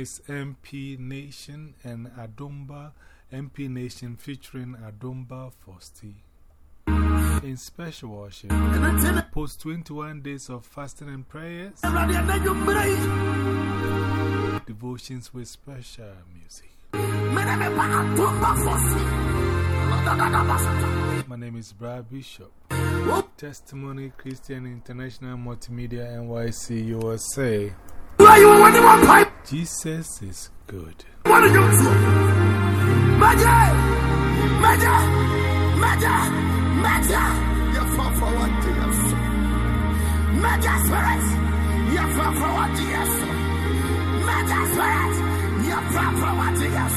is MP Nation and Adumba MP Nation featuring Adumba Fosti. In special worship, post 21 days of fasting and prayers, devotions with special music. My name is Brad Bishop. Testimony Christian International Multimedia NYC USA. Jesus is good. Mega spirit, you from for what yes. Mega spirit, you from for what yes.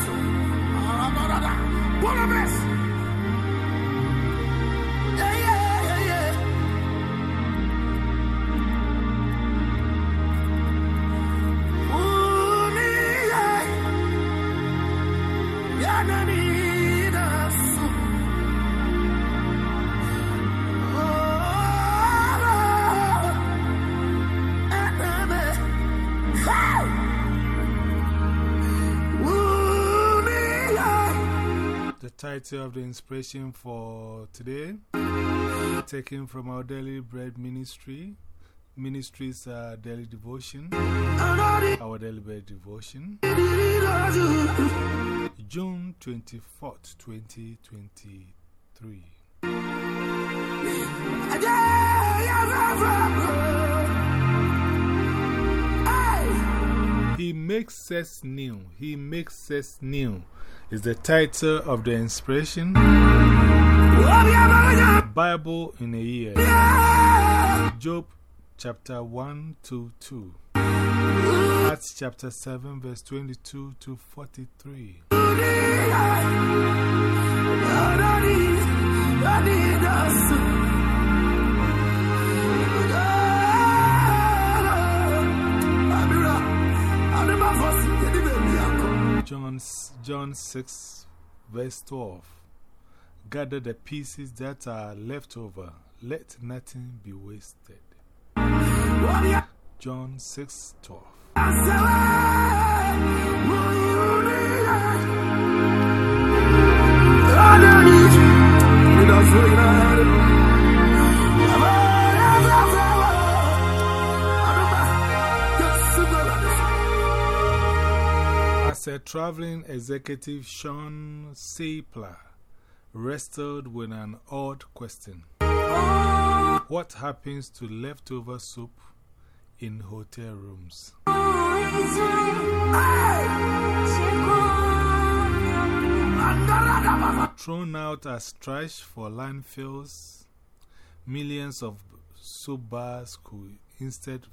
Barnabas. Yeah, title of the inspiration for today, taken from our Daily Bread Ministry. Ministries are daily devotion, our daily bread devotion, June 24th, 2023. He makes us new. He makes us new is the title of the inspiration. Bible in a year. Job chapter 1 to 2. Acts chapter 7, verse 22 to 43. John, John 6, verse 12. Gather the pieces that are left over, let nothing be wasted. John 6, 12. As a traveling executive, Shawn Seipler wrestled with an odd question What happens to leftover soup in hotel rooms? Thrown out as trash for landfills, millions of soup bars could instead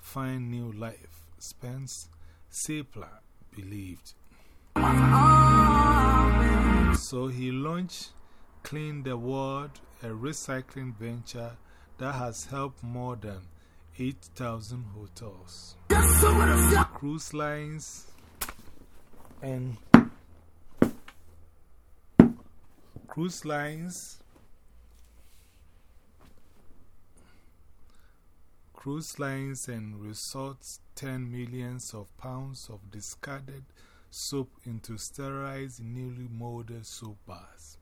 find new life, Spence Seipler believed. So he launched Clean the World, a recycling venture that has helped more than 8,000 hotels, cruise lines, and cruise lines, cruise lines and resorts turn millions of pounds of discarded soap into sterilized, newly molded soap bars.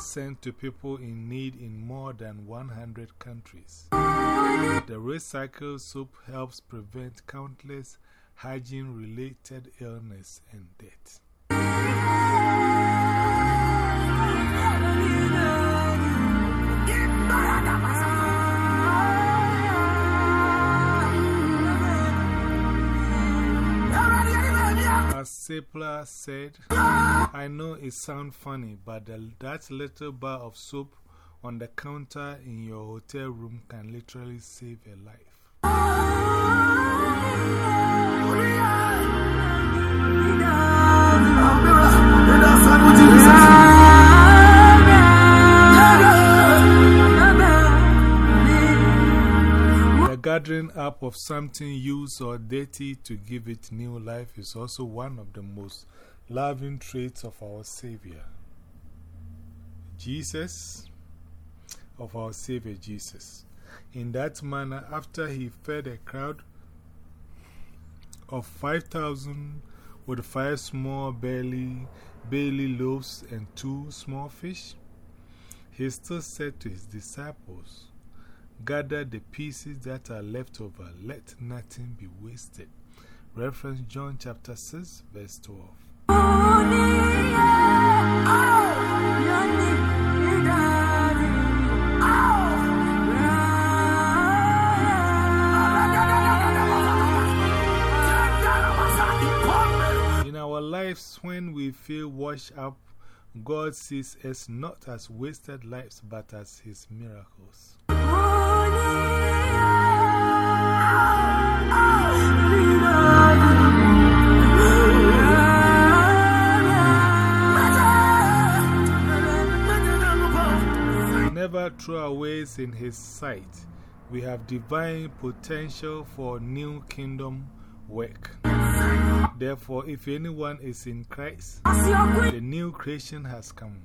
Sent to people in need in more than 100 countries. The recycled soap helps prevent countless hygiene related illness and death. Seipler said, I know it sounds funny, but the, that little bar of soap on the counter in your hotel room can literally save a life. Gathering up of something used or dirty to give it new life is also one of the most loving traits of our Savior. Jesus, of our Savior Jesus. In that manner, after he fed a crowd of 5,000 with five small barley, barley loaves and two small fish, he still said to his disciples, Gather the pieces that are left over, let nothing be wasted. Reference John chapter 6, verse 12. In our lives, when we feel washed up, God sees us not as wasted lives but as His miracles. Never throw away in His sight. We have divine potential for new kingdom work. Therefore, if anyone is in Christ, the new creation has come.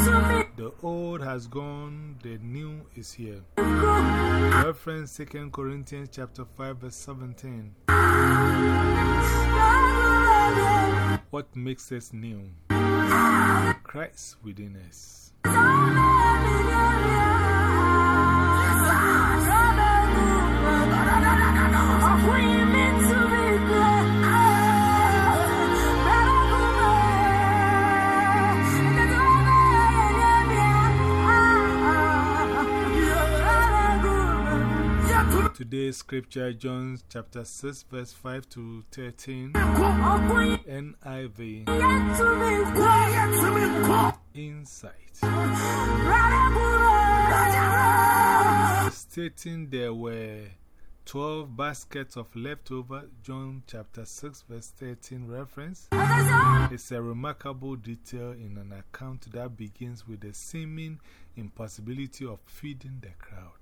The old has gone, the new is here. Reference 2 Corinthians chapter 5 verse 17. What makes us new? Christ within us. Scripture, John chapter 6, verse 5 to 13, NIV. Insight. Stating there were 12 baskets of leftover, John chapter 6, verse 13 reference. It's a remarkable detail in an account that begins with the seeming impossibility of feeding the crowd.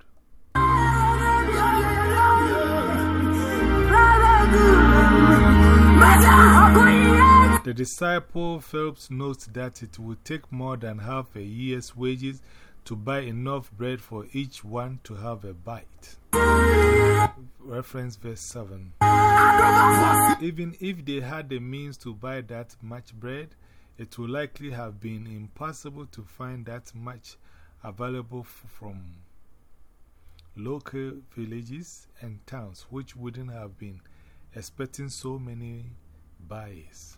The disciple Philip notes that it would take more than half a year's wages to buy enough bread for each one to have a bite. Reference verse 7. Even if they had the means to buy that much bread, it would likely have been impossible to find that much available from local villages and towns which wouldn't have been expecting so many buyers.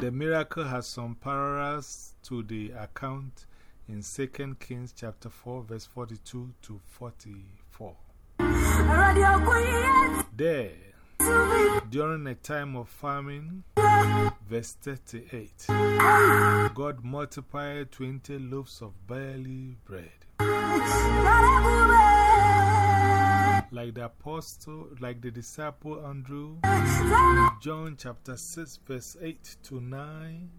The miracle has some parallels to the account in 2 Kings chapter 4 verse 42 to 44. There, during a time of famine, verse 38, God multiplied 20 loaves of barley bread. Like the apostle, like the disciple Andrew, John chapter 6, verse 8 to 9,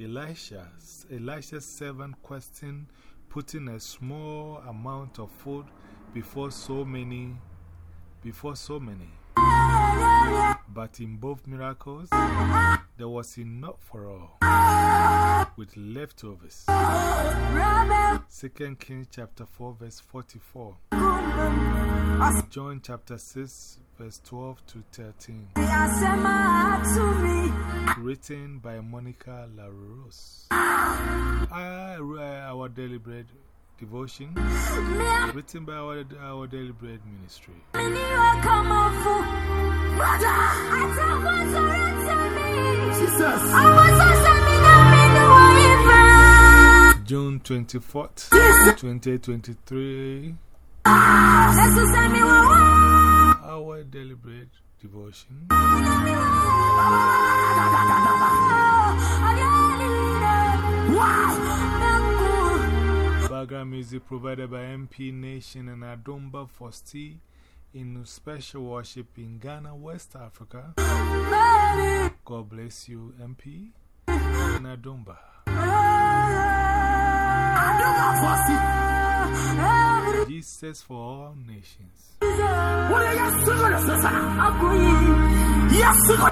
Elisha, Elisha's servant questioned putting a small amount of food before so many, before so many. But in both miracles, there was enough for all, with leftovers. 2 Kings chapter 4, verse 44. John chapter 6, verse 12 to 13. Written by Monica La Rose. Our Daily Bread devotion. Written by our, our Daily Bread ministry. June 24th, 2023. Our Bread devotion. Background music provided by MP Nation and Adomba Fosti in special worship in Ghana, West Africa. God bless you, MP. Adumba. Jesus for all nations.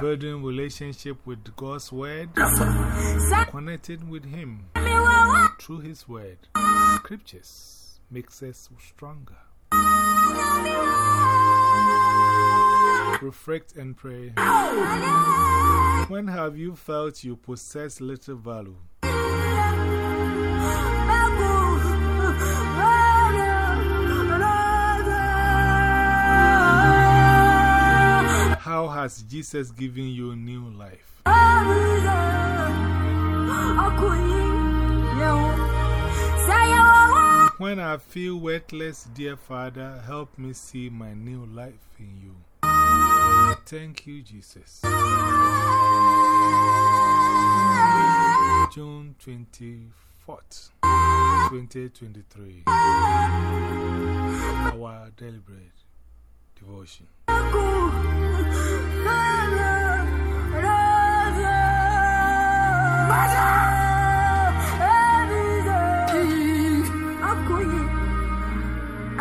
Building relationship with God's word, connected with Him through His word. Scriptures makes us stronger. Reflect and pray. When have you felt you possess little value? How has Jesus given you new life? When I feel worthless, dear Father, help me see my new life in you. Thank you, Jesus. June 24th, 2023. Our Daily Bread devotion.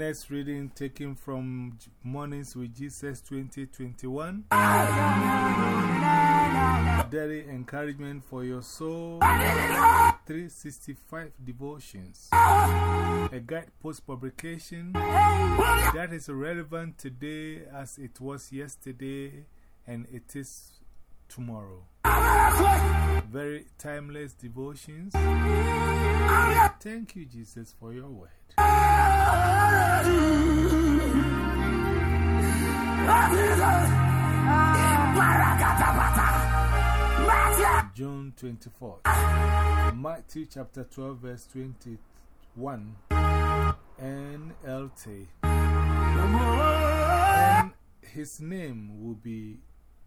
Next reading taken from Mornings with Jesus 2021. Daily encouragement for your soul. 365 devotions. A guide post publication that is relevant today as it was yesterday and it is tomorrow. Very timeless devotions. Thank you, Jesus, for your word. June 24th. Matthew chapter 12, verse 21. NLT. And his name will be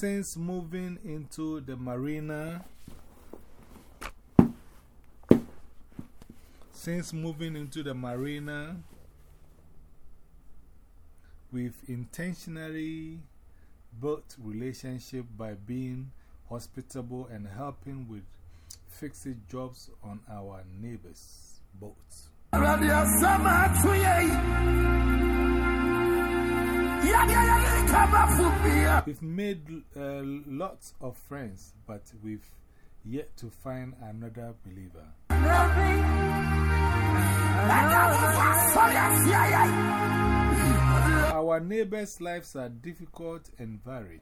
Since moving into the marina, since moving into the marina, we've intentionally built relationship by being hospitable and helping with fixing jobs on our neighbors' boats. We've made uh, lots of friends, but we've yet to find another believer. Our neighbors' lives are difficult and varied.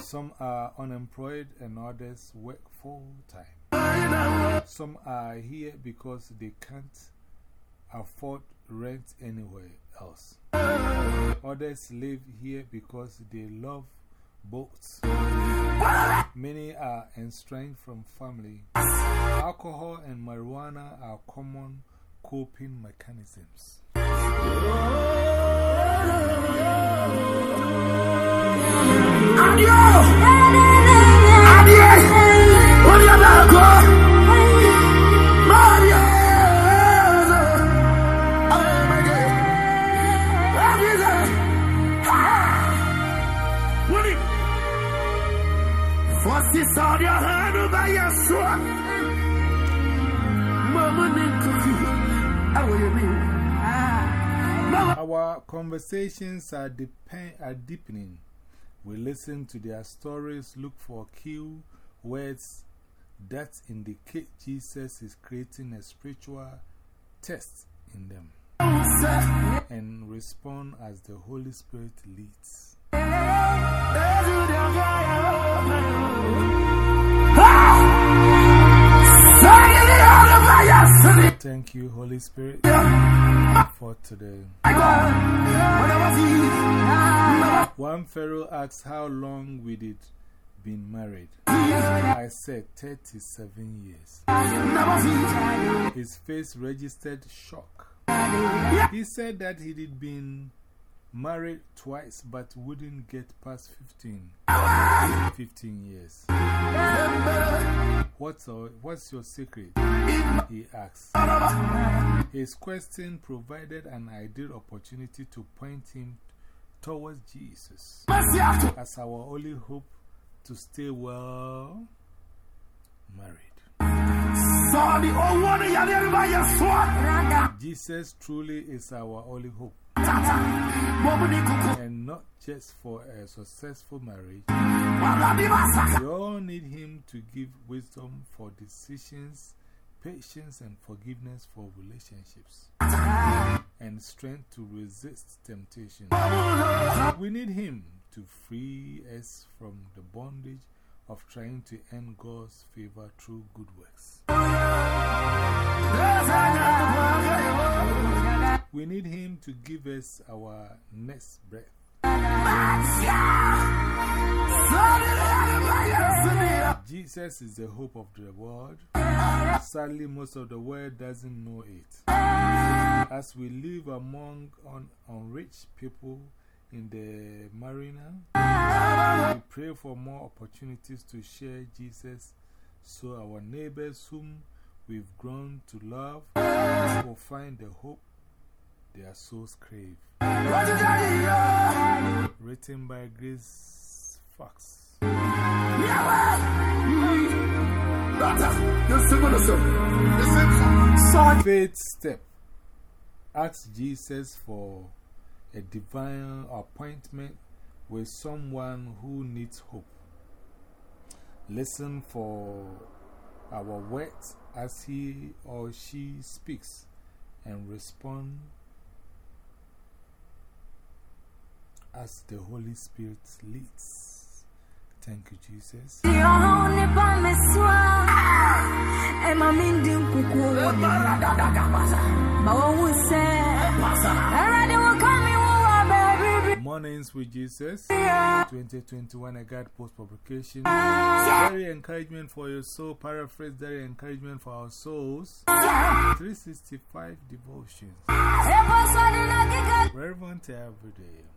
Some are unemployed and others work full time. Some are here because they can't afford rent anywhere else. Others live here because they love boats. Many are estranged from family. Alcohol and marijuana are common coping mechanisms. Conversations are, are deepening. We listen to their stories, look for key words that indicate Jesus is creating a spiritual test in them and respond as the Holy Spirit leads. Thank you, Holy Spirit, for today. One Pharaoh asked how long we did been married. I said 37 years. His face registered shock. He said that he had been married twice but wouldn't get past 15, 15 years. What's, our, what's your secret? He asked. His question provided an ideal opportunity to point him towards Jesus as our only hope to stay well married. Jesus truly is our only hope. And not just for a successful marriage. We all need Him to give wisdom for decisions, patience, and forgiveness for relationships, and strength to resist temptation. We need Him to free us from the bondage of trying to earn God's favor through good works. We need Him to give us our next breath. Jesus is the hope of the world. Sadly, most of the world doesn't know it. As we live among un unrich people in the marina, we pray for more opportunities to share Jesus so our neighbors whom we've grown to love will find the hope their souls crave. Written by Grace Fox. Faith step. Ask Jesus for a divine appointment with someone who needs hope. Listen for our words as he or she speaks and respond as the Holy Spirit leads. Thank you, Jesus. Mornings with Jesus 2021 a guide post publication. Very encouragement for your soul. Paraphrase, very encouragement for our souls. 365 devotions. Relevant every day.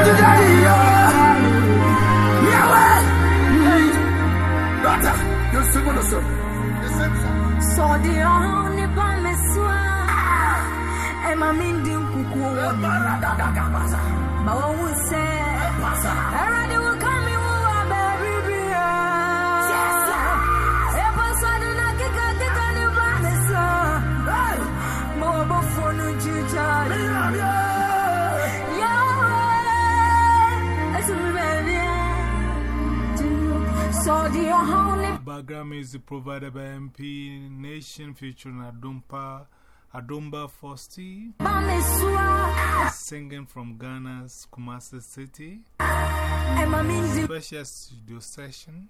What did I So the only promise Emma Mindy Kuku, but what we say, I ready will come in over, baby. Episode in a kick a kick on the promise. More before no juja. The background music provided by MP Nation featuring Adumpa, Adumba Fosti, singing from Ghana's Kumasi City. Special studio session.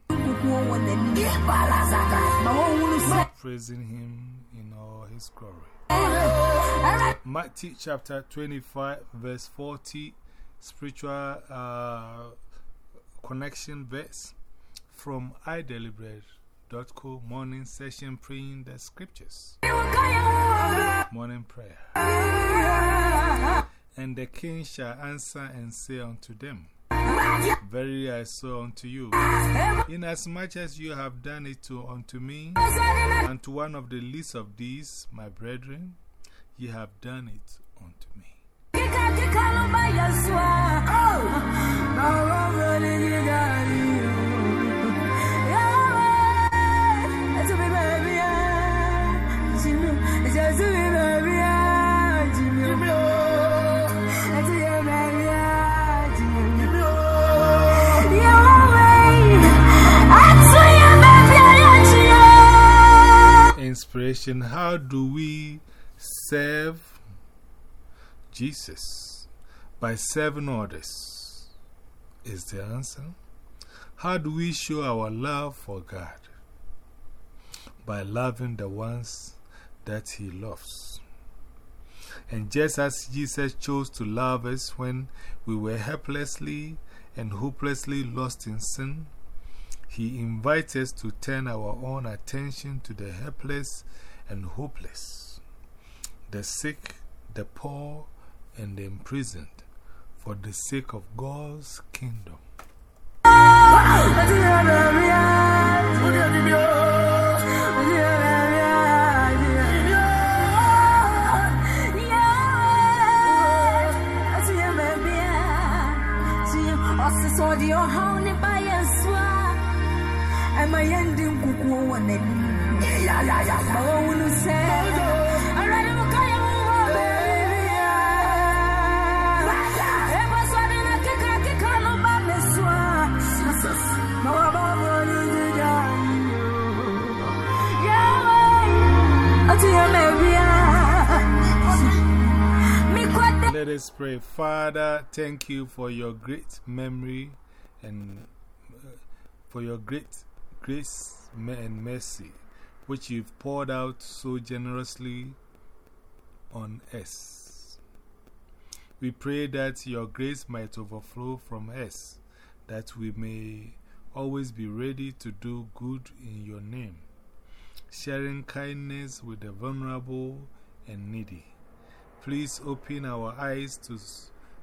Praising him in all his glory. Matthew chapter 25, verse 40, spiritual uh, connection verse from iDeliberate.co morning session praying the scriptures. Morning prayer. And the king shall answer and say unto them, Very I saw unto you. Inasmuch as you have done it to, unto me, and to one of the least of these, my brethren, ye have done it unto me. Oh. Inspiration How do we serve Jesus? By serving others is the answer. How do we show our love for God? By loving the ones that He loves. And just as Jesus chose to love us when we were helplessly and hopelessly lost in sin, He invites us to turn our own attention to the helpless and hopeless, the sick, the poor, and the imprisoned for the sake of God's kingdom. I ending one? Let us pray. Father, thank you for your great memory and uh, for your great grace and mercy, which you've poured out so generously on us. We pray that your grace might overflow from us, that we may always be ready to do good in your name, sharing kindness with the vulnerable and needy. Please open our eyes to,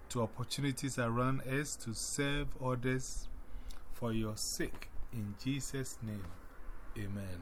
to opportunities around us to serve others for your sake. In Jesus' name, amen.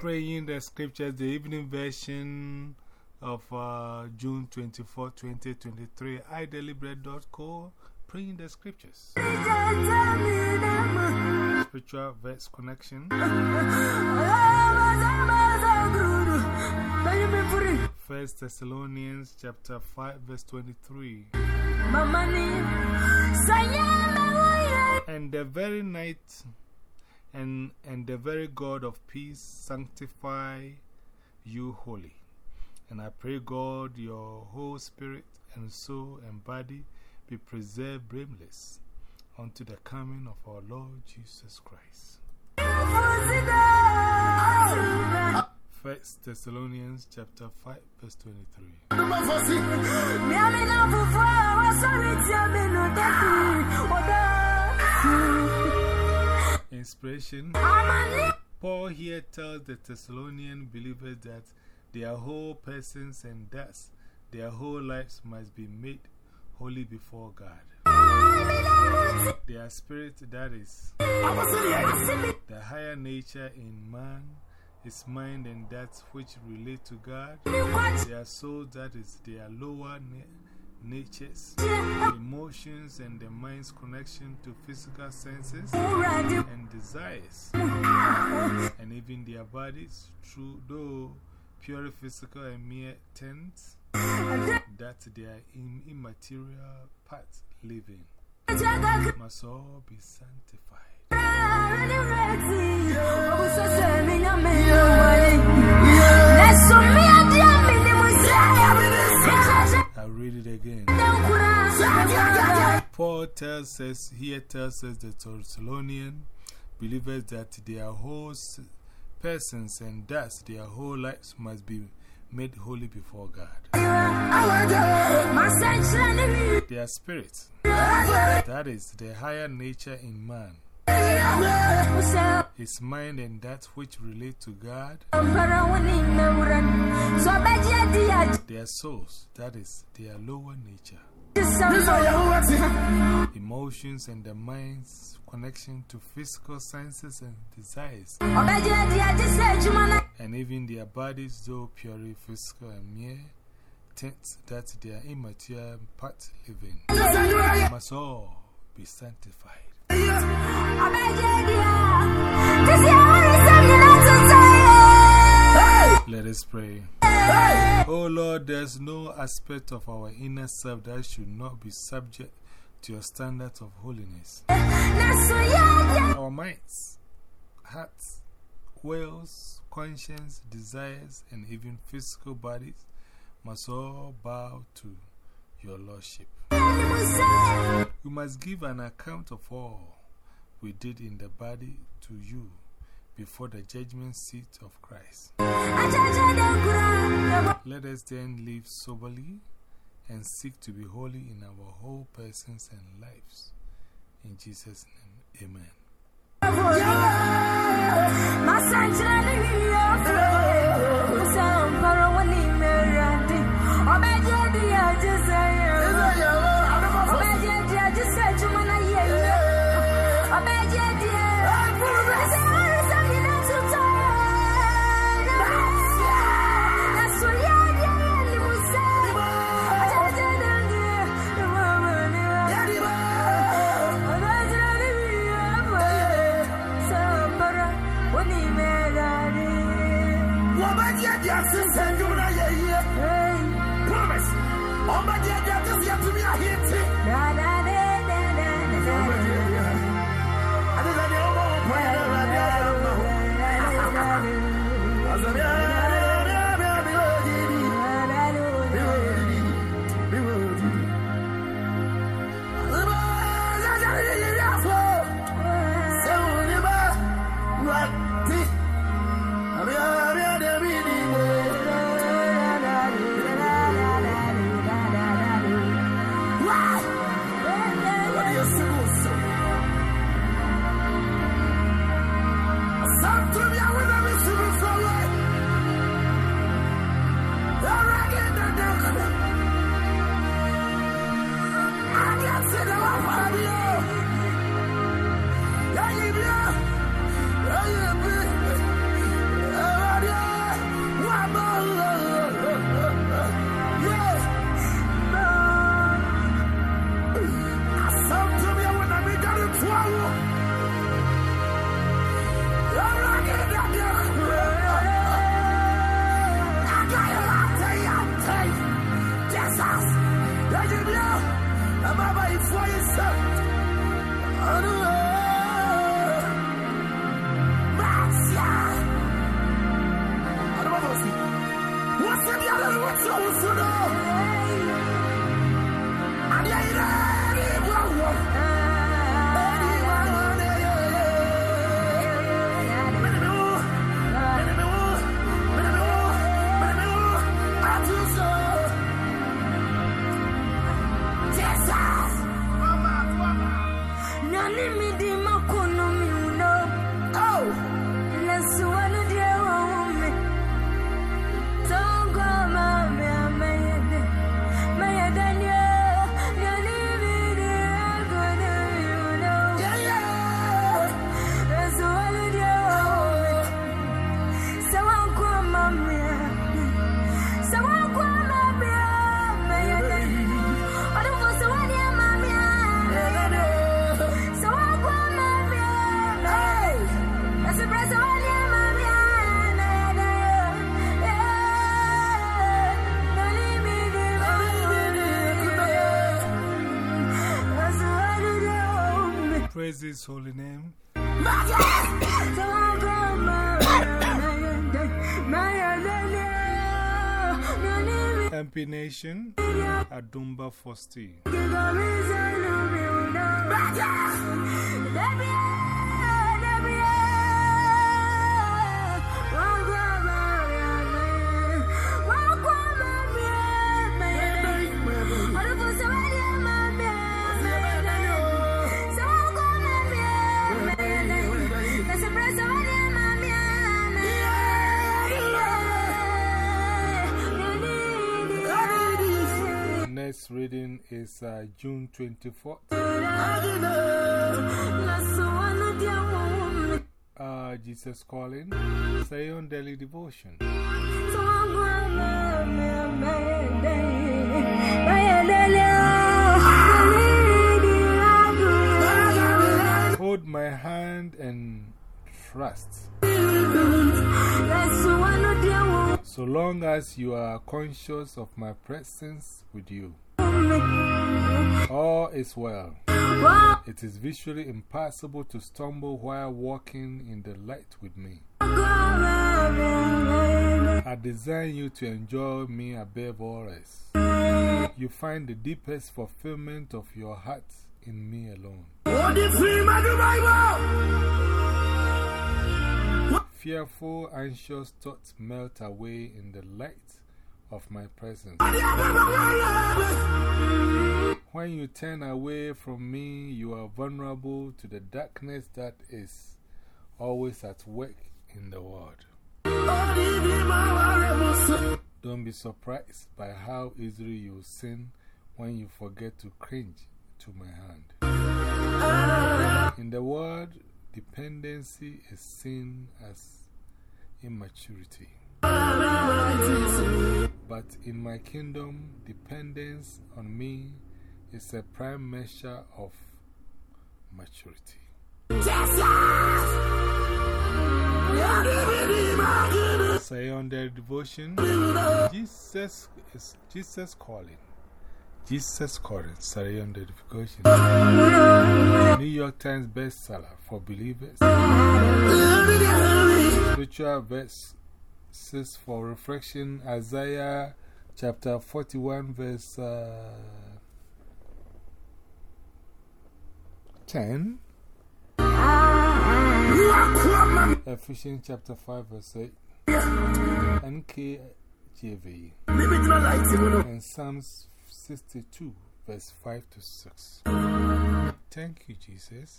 Praying the scriptures, the evening version of uh, June 24, 2023, iDeliberate.co. Praying the scriptures, spiritual verse connection. First Thessalonians chapter 5, verse 23. And the very night and, and the very God of peace sanctify you holy. And I pray, God, your whole spirit and soul and body be preserved blameless unto the coming of our Lord Jesus Christ. First Thessalonians chapter 5, verse 23. Adúmọ̀ fọ́ sí. Inspiration Paul here tells the Thessalonian believers that their whole persons and thus their whole lives must be made holy before God. Their spirit, that is, the higher nature in man, his mind and that which relate to God, their soul, that is, their lower na natures, emotions, and the mind's connection to physical senses and desires, and even their bodies, through though purely physical and mere tents, that their im immaterial parts living must all be sanctified. I'll read it again. Paul tells us, here tells us the Thessalonian believers that their whole persons and thus their whole lives must be made holy before God. Their spirit, that is, the higher nature in man, his mind and that which relate to God, their souls, that is, their lower nature, emotions and the mind's connection to physical senses and desires, and even their bodies, though purely physical and mere tents that their immature part living, must all be sanctified. Let us pray. Oh Lord, there's no aspect of our inner self that should not be subject to your standards of holiness. Our minds, hearts, wills, conscience, desires, and even physical bodies must all bow to your Lordship. We must give an account of all we did in the body to you before the judgment seat of Christ. Let us then live soberly and seek to be holy in our whole persons and lives. In Jesus' name, amen. Nation, Adumba Fosti. Next reading is uh, June 24th. Uh, Jesus Calling, Zion Daily Devotion. Hold my hand and trust. So long as you are conscious of my presence with you, all is well. It is visually impossible to stumble while walking in the light with me. I design you to enjoy me above all else. You find the deepest fulfillment of your heart in me alone. Fearful, anxious thoughts melt away in the light of my presence. When you turn away from me, you are vulnerable to the darkness that is always at work in the world. Don't be surprised by how easily you sin when you forget to cringe to my hand. In the world, dependency is seen as immaturity. But in my kingdom, dependence on me is a prime measure of maturity. Sunday devotion. Jesus is Jesus calling. Jesus calling. Sunday devotion. New York Times bestseller for believers. Spiritual for reflection. Isaiah chapter 41, verse uh, 10. Ephesians chapter 5, verse 8. NKJV. And Psalms 62, verse 5 to 6. Thank you, Jesus.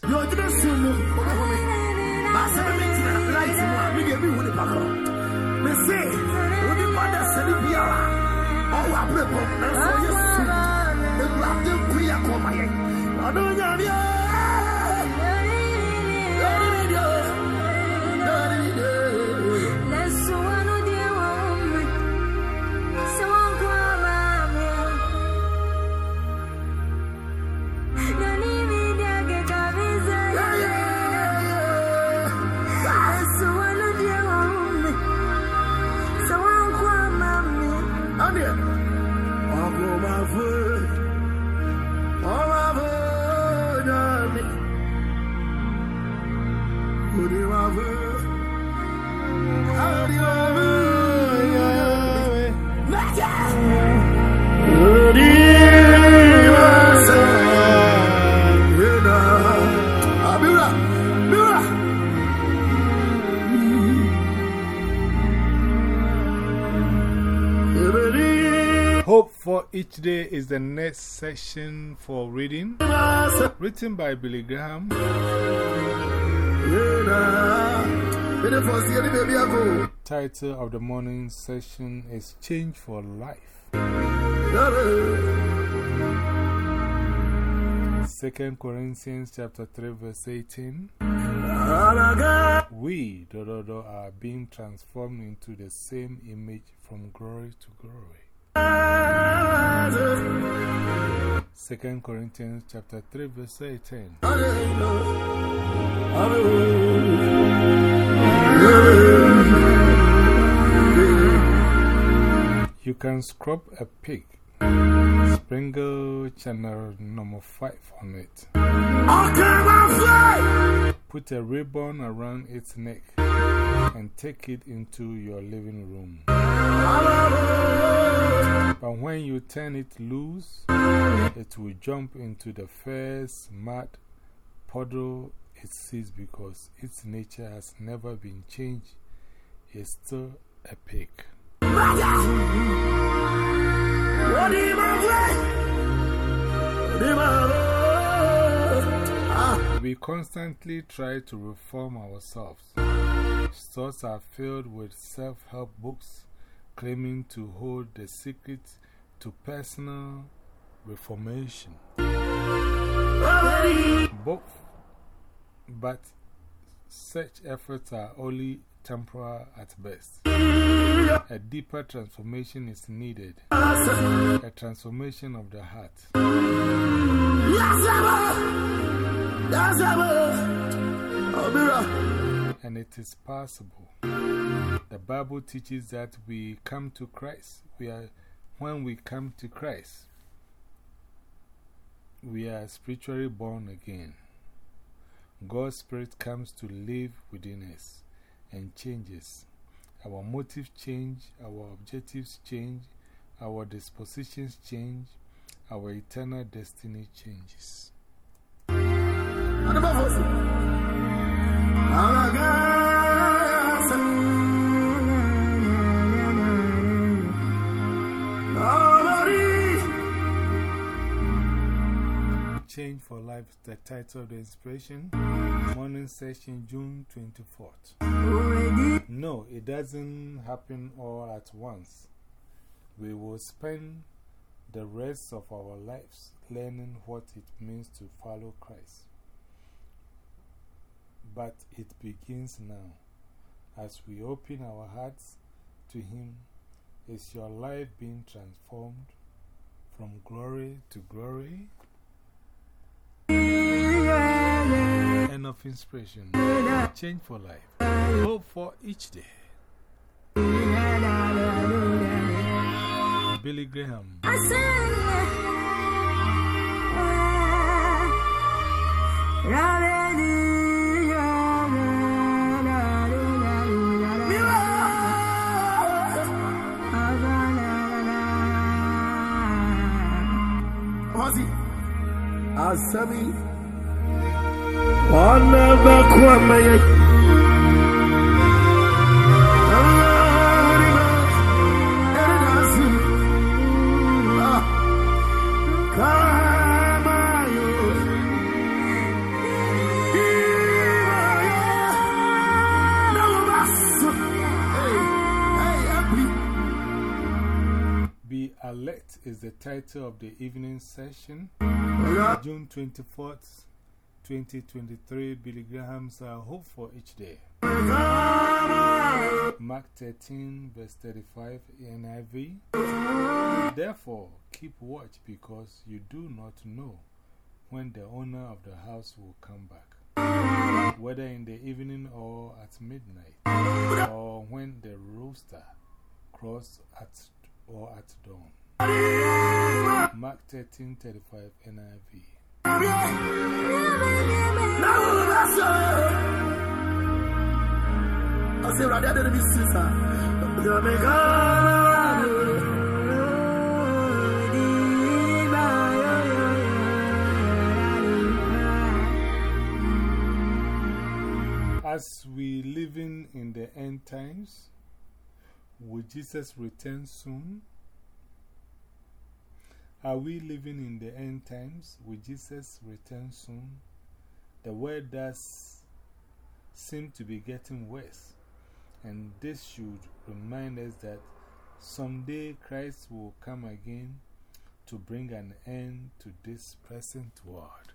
Each day is the next section for reading. Written by Billy Graham. Title of the morning session is Change for Life. 2 Corinthians chapter 3 verse 18. We are being transformed into the same image from glory to glory. 2 Corinthians chapter 3 verse 18. You can scrub a pig, sprinkle Chanel number 5 on it. Put a ribbon around its neck and take it into your living room. But when you turn it loose, it will jump into the first mud puddle it sees because its nature has never been changed. It's still a pig. We constantly try to reform ourselves. Stores are filled with self help books claiming to hold the secret to personal reformation. Both, but such efforts are only temporal at best. A deeper transformation is needed, a transformation of the heart. And it is possible. The Bible teaches that we come to Christ. We are, when we come to Christ, we are spiritually born again. God's Spirit comes to live within us and changes. Our motives change, our objectives change, our dispositions change, our eternal destiny changes. Change for Life, the title of the inspiration. Morning session, June 24th. No, it doesn't happen all at once. We will spend the rest of our lives learning what it means to follow Christ. But it begins now. As we open our hearts to Him, is your life being transformed from glory to glory? End of inspiration. Change for life. Hope for each day. Billy Graham. Asami, Wana Bakwame. Be title of the evening session. June 24th, 2023. Billy Graham's uh, Hope for Each Day. Mark 13, verse 35 NIV. Therefore, keep watch because you do not know when the owner of the house will come back, whether in the evening or at midnight, or when the rooster crows at or at dawn. Mark 13, 35 NIV. As we living in the end times, will Jesus return soon? Are we living in the end times? Will Jesus return soon? The world does seem to be getting worse, and this should remind us that someday Christ will come again to bring an end to this present world.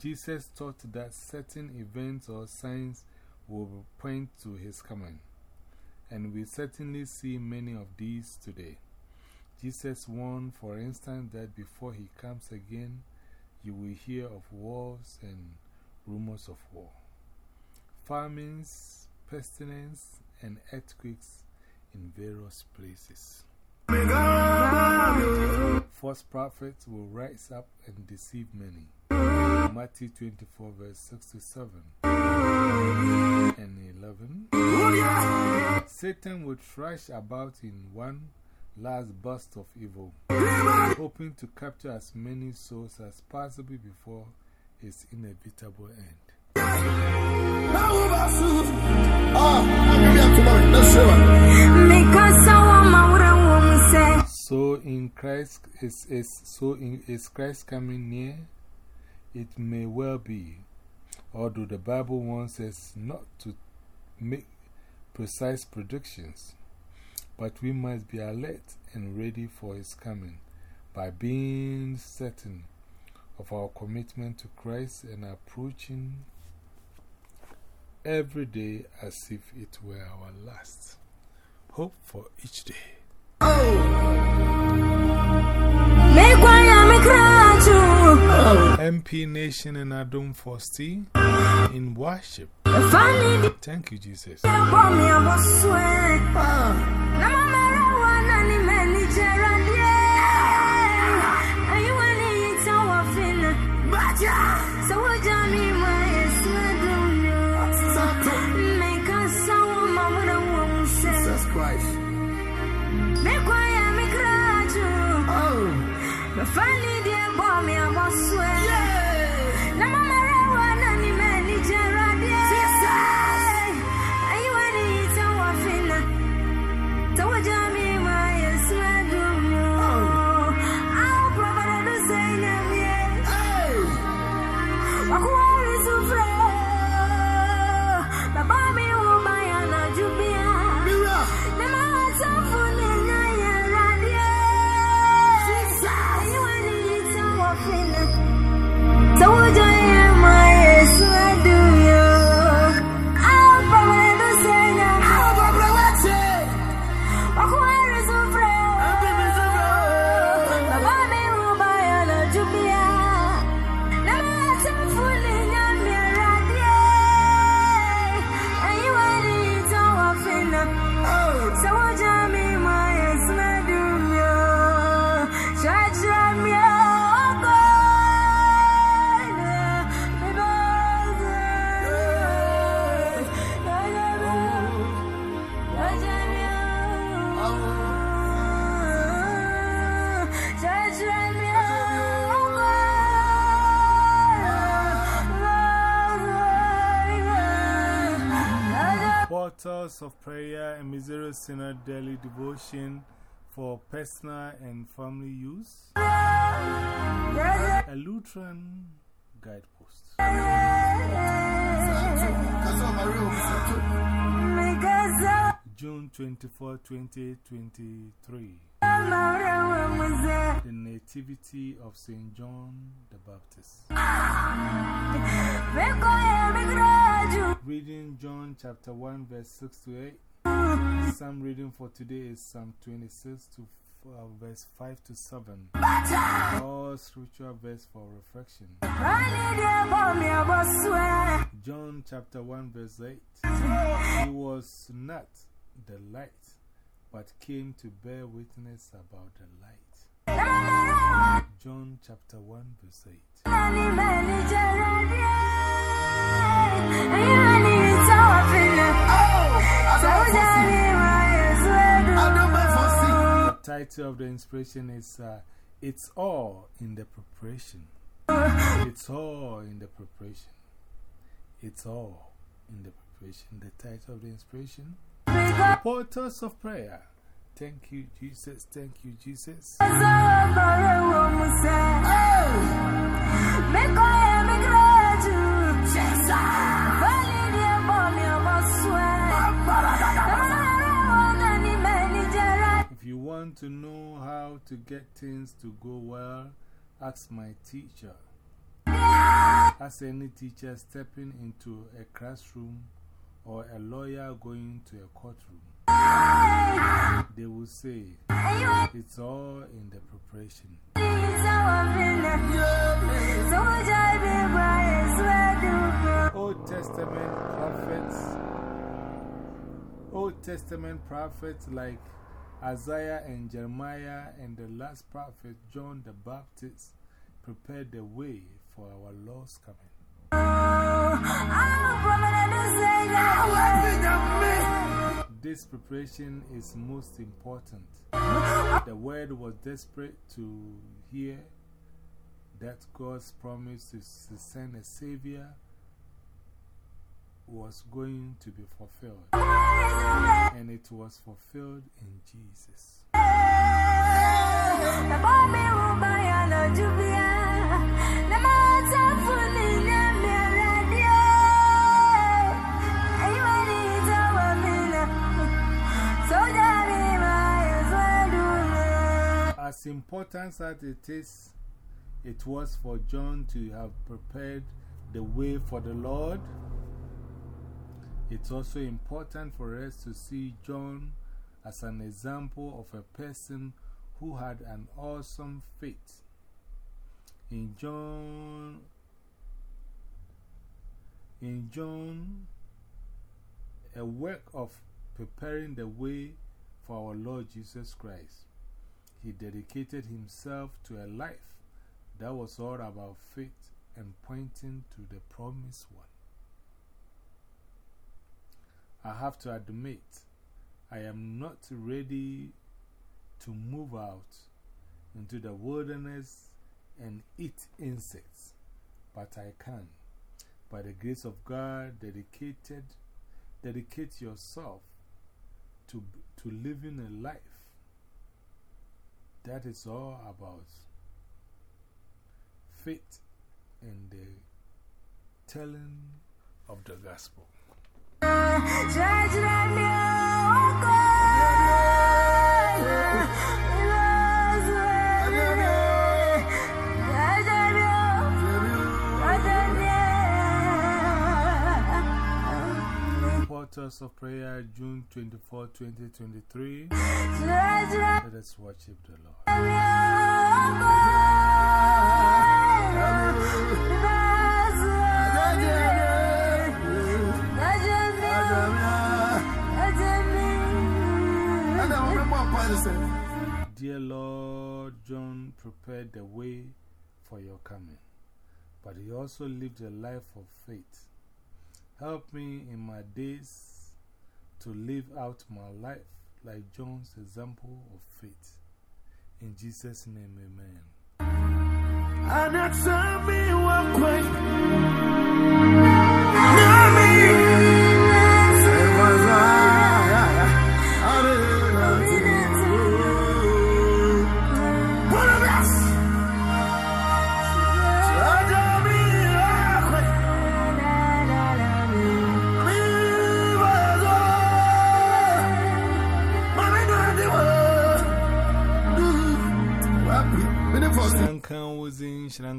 Jesus taught that certain events or signs will point to his coming, and we certainly see many of these today. Jesus warned, for instance, that before he comes again, you will hear of wars and rumors of war, famines, pestilence, and earthquakes in various places. False prophets will rise up and deceive many. Matthew 24, verse 67 and 11. Satan will thrash about in one last burst of evil, hoping to capture as many souls as possible before his inevitable end. So in Christ is, is so in, is Christ coming near? It may well be, although the Bible warns us not to make precise predictions, but we must be alert and ready for His coming by being certain of our commitment to Christ and approaching every day as if it were our last. Hope for each day. Oh! MP Nation and Adom Fosti in worship. Thank you, Jesus. So what Johnny Make us sound, Mama, the woman says. Jesus Christ. Make why I'm a graduate. Oh, But finally, dear boy, me, I Daily Devotion for personal and family use. A Lutheran guidepost. June 24, 2023. The Nativity of St. John the Baptist. Reading John chapter 1, verse 6 to 8. Psalm reading for today is Psalm 26 to uh, verse 5 to 7. All scripture verse for reflection. John chapter 1, verse 8. He was not the light, but came to bear witness about the light. John chapter 1, verse 8. Title of the inspiration is uh, It's All in the Preparation. It's all in the preparation. It's all in the preparation. The title of the inspiration Portals of Prayer. Thank you, Jesus. Thank you, Jesus. Want to know how to get things to go well, ask my teacher. Ask any teacher stepping into a classroom or a lawyer going to a courtroom. They will say, it's all in the preparation. Old Testament prophets, Old Testament prophets like Isaiah and Jeremiah and the last prophet John the Baptist prepared the way for our Lord's coming. This preparation is most important. The world was desperate to hear that God's promise to send a Savior was going to be fulfilled. And it was fulfilled in Jesus. As important as it is, it was for John to have prepared the way for the Lord. It's also important for us to see John as an example of a person who had an awesome faith. In John, in John, a work of preparing the way for our Lord Jesus Christ. He dedicated himself to a life that was all about faith and pointing to the promised one. I have to admit, I am not ready to move out into the wilderness and eat insects, but I can. By the grace of God, dedicated, dedicate yourself to, to living a life that is all about faith and the telling of the gospel. Portals of Prayer, June 24, 2023. Let us worship the Lord. Dear Lord, John prepared the way for your coming, but he also lived a life of faith. Help me in my days to live out my life like John's example of faith. In Jesus' name, amen. And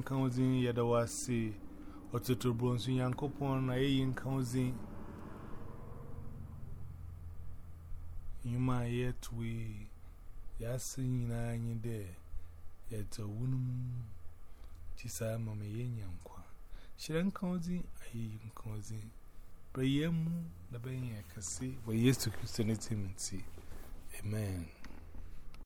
in, Shrankan was in, Yadawasi, or Tutu Bronson Yankopon, I ain't counting. You might yet we, Yasin, nine there, yet a woman. Chisa, Mamma Yanqua. Shrankan was in, I ain't causing. Prayamu, the Banya Cassi, were used to Christianity. Amen.